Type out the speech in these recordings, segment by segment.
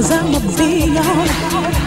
Ghostbusters!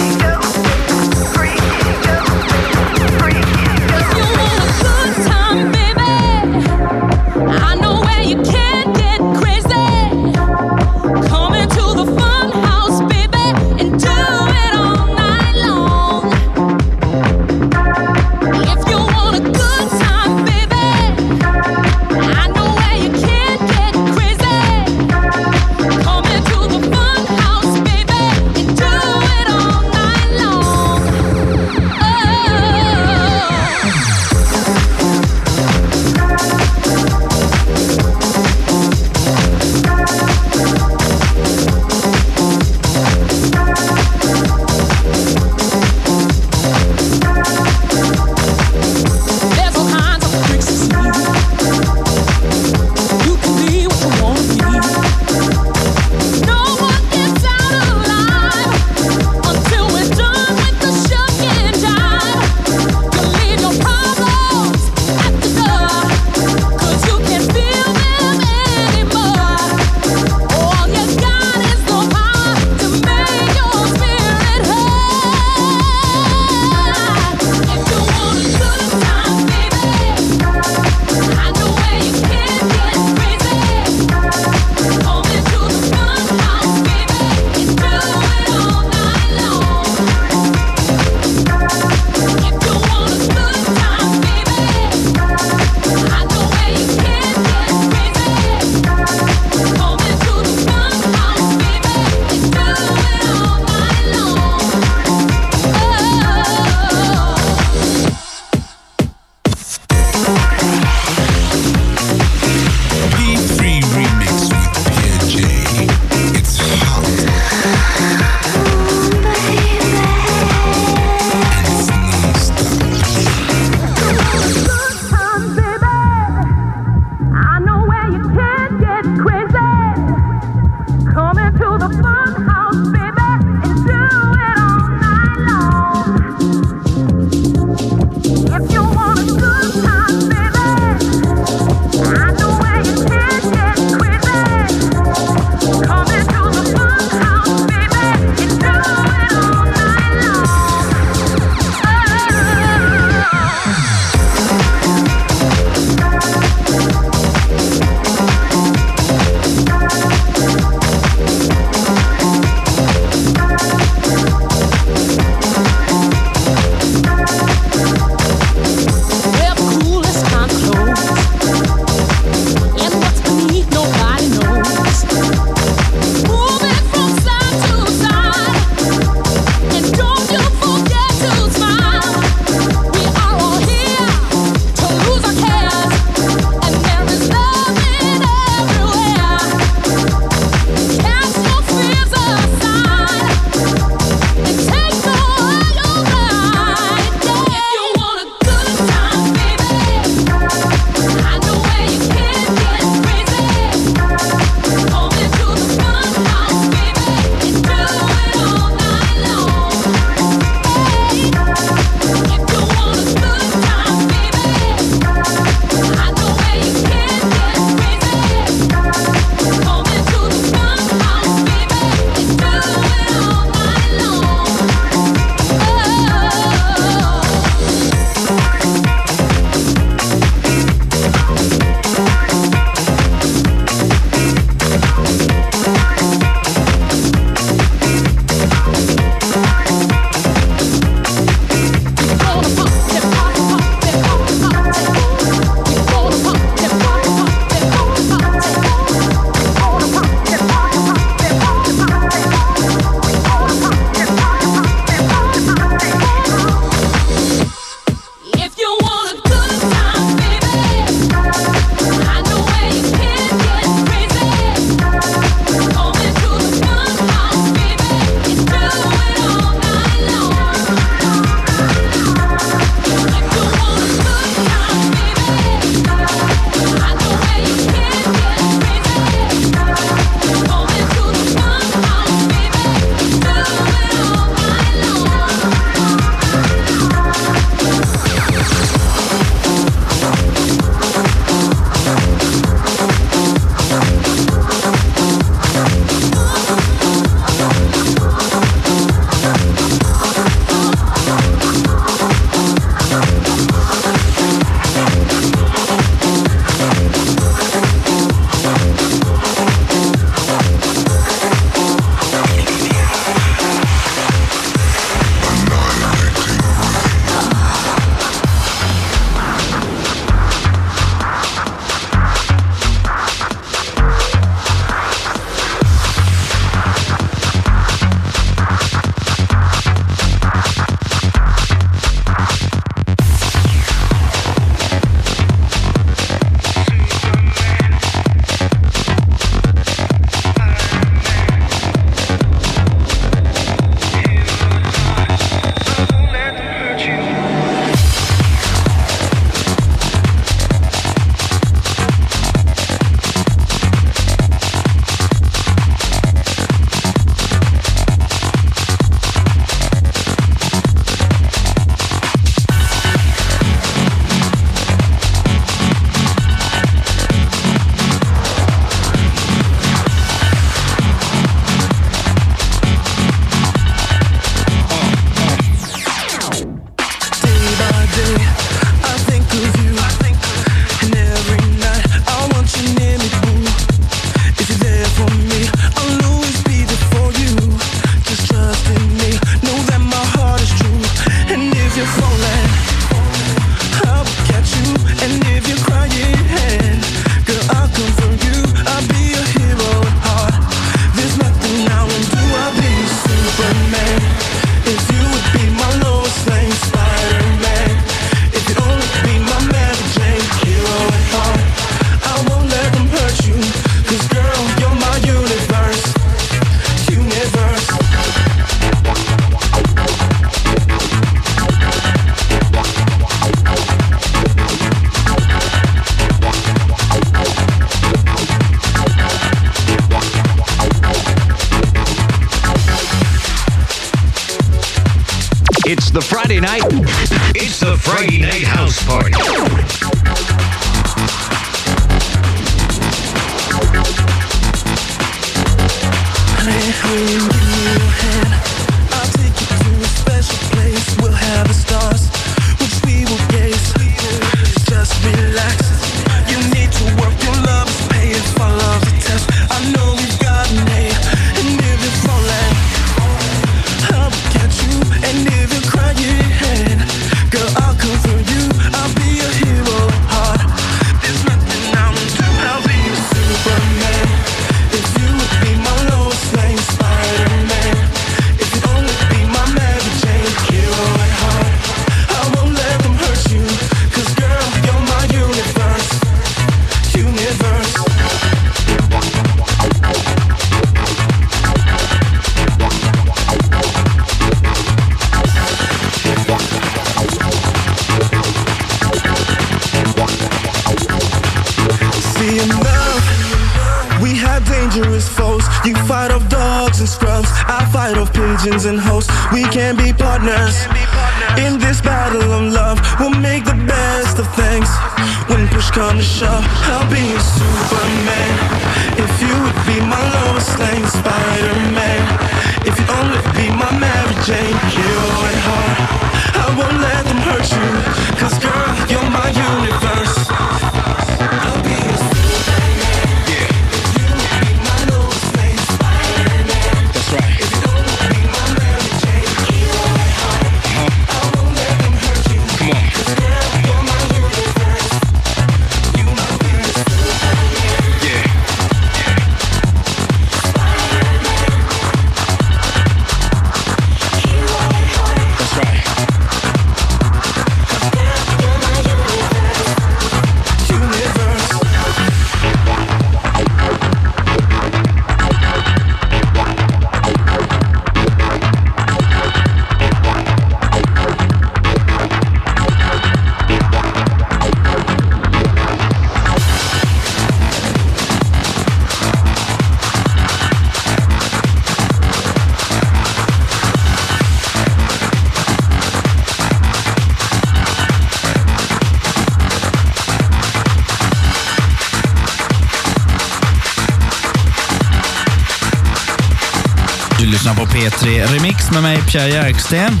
P3 Remix med mig, Pierre Järksten.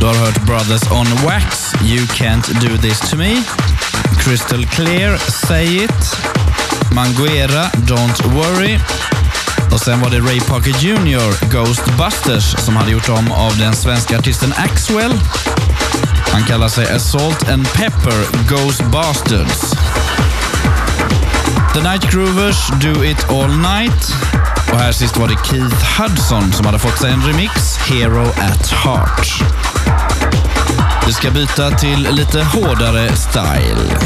Du har hört Brothers on Wax, You Can't Do This To Me, Crystal Clear, Say It, Manguera, Don't Worry, och sen var det Ray Parker Jr, Ghostbusters, som hade gjort om av den svenska artisten Axwell. Han kallar sig Assault and Pepper Ghostbusters. The Night Groovers, Do It All Night. Och här sist var det Keith Hudson som hade fått sig en remix, Hero at Heart. Vi ska byta till lite hårdare style.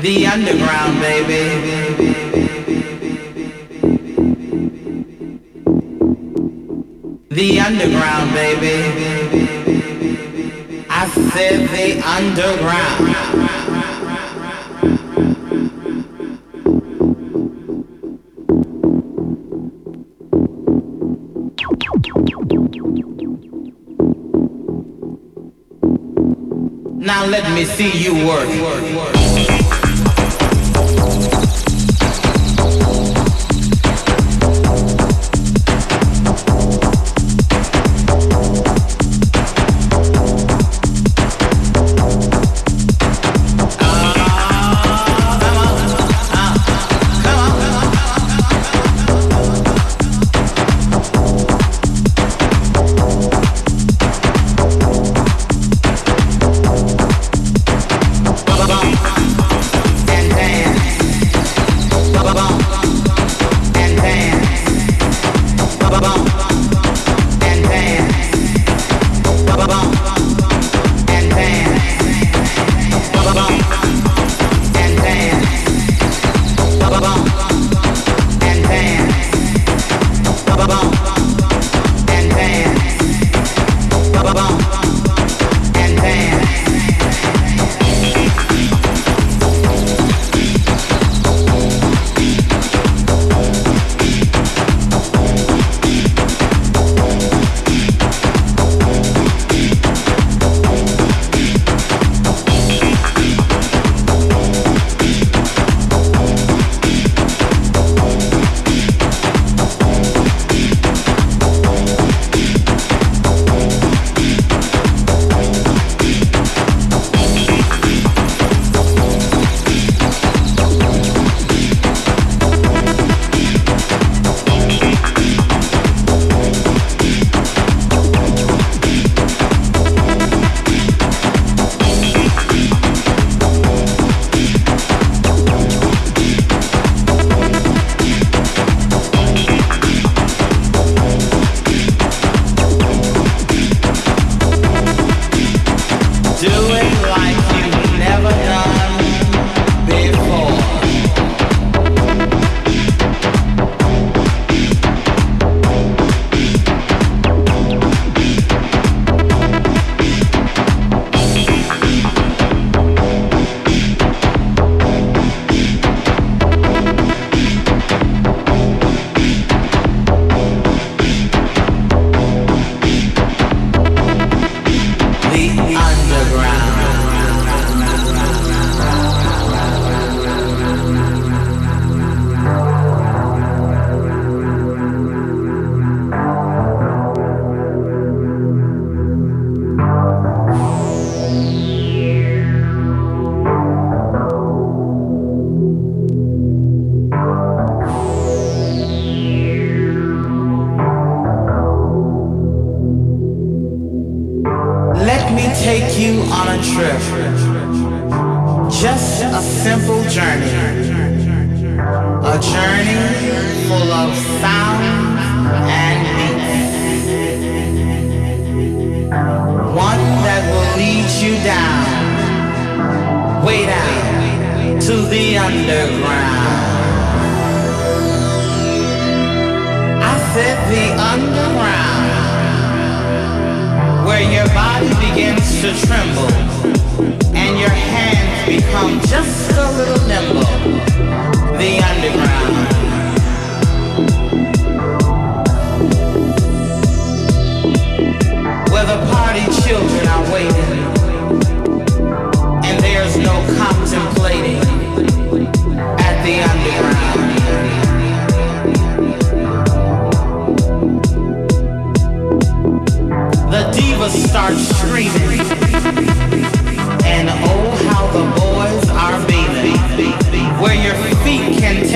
The underground, baby. The underground, baby. I said the underground. Now let me see you work.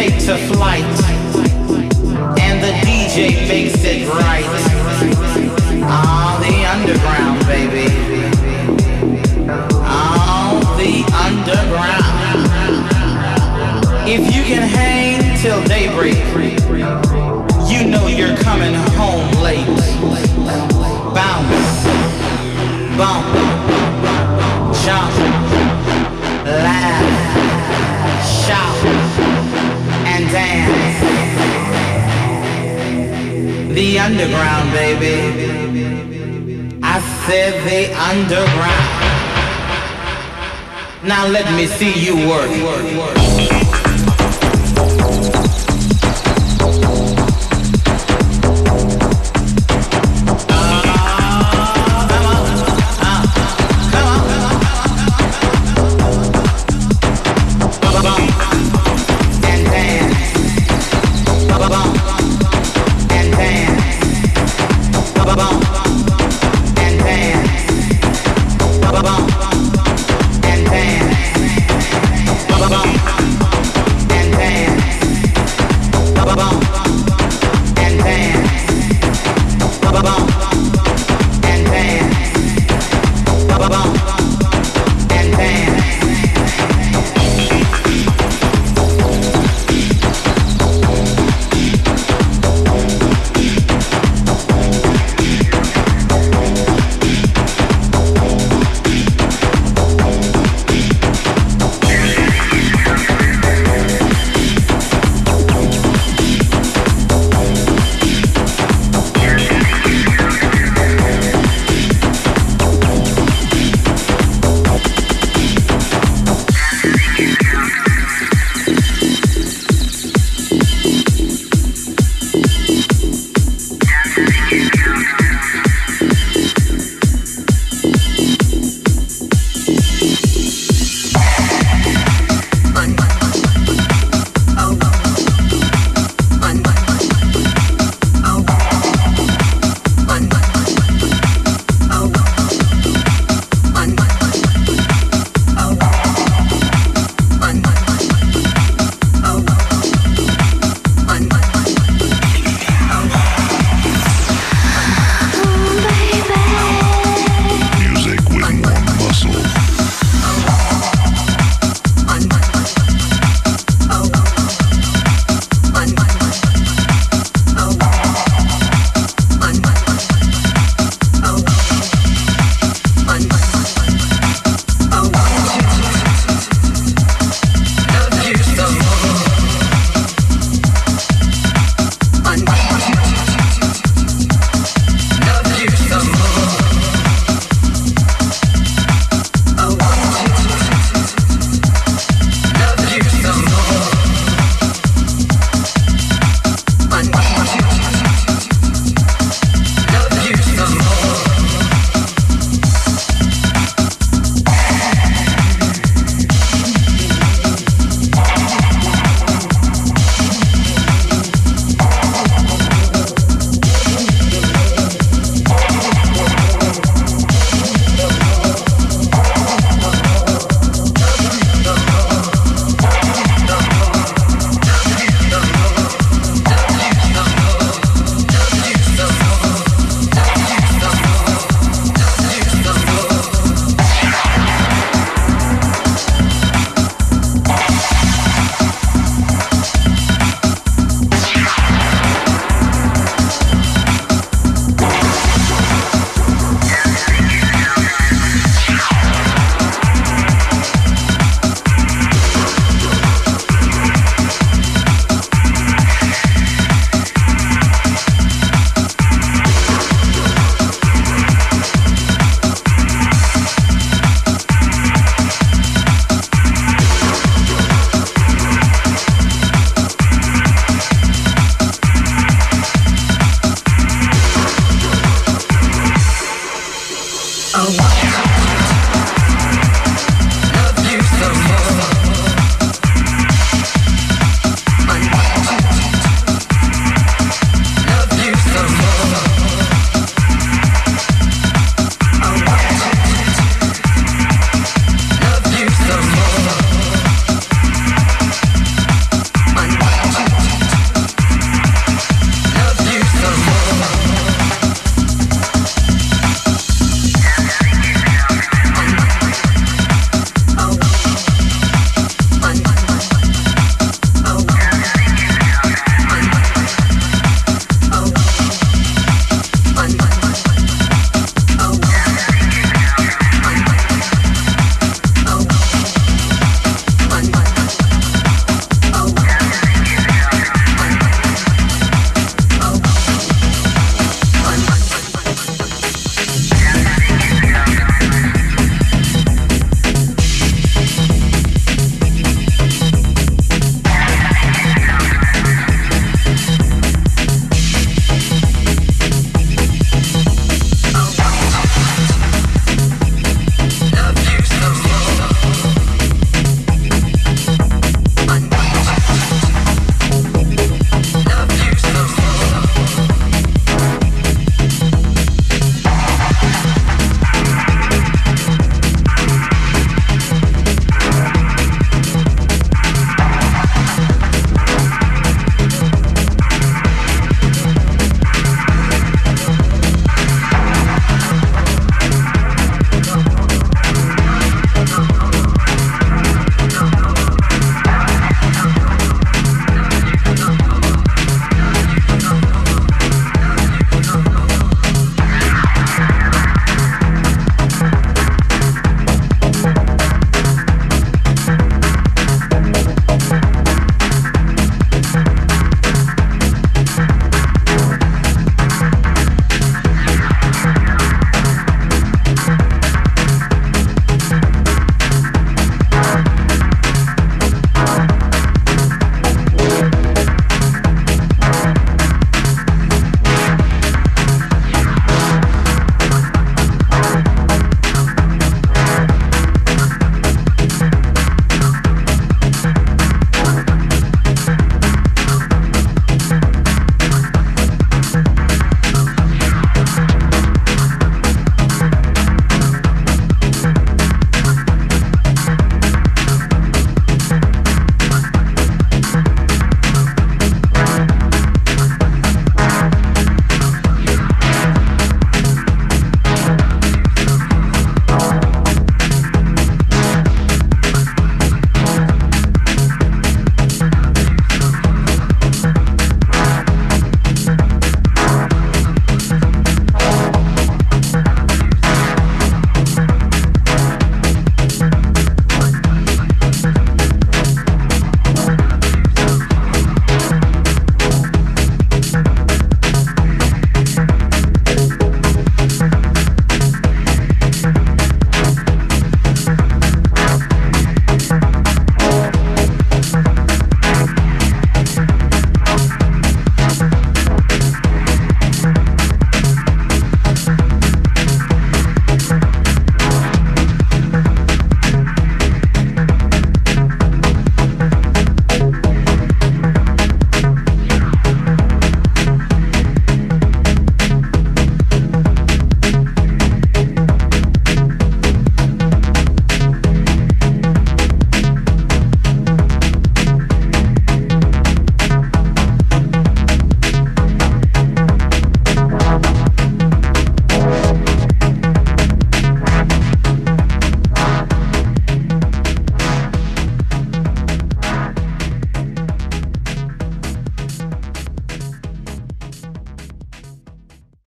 take to flight and the DJ makes it right. Ah, the underground, baby. Ah, the underground. If you can hang till daybreak, you know you're coming home late. Bounce, bounce. the underground, baby. I said the underground. Now let me see you work.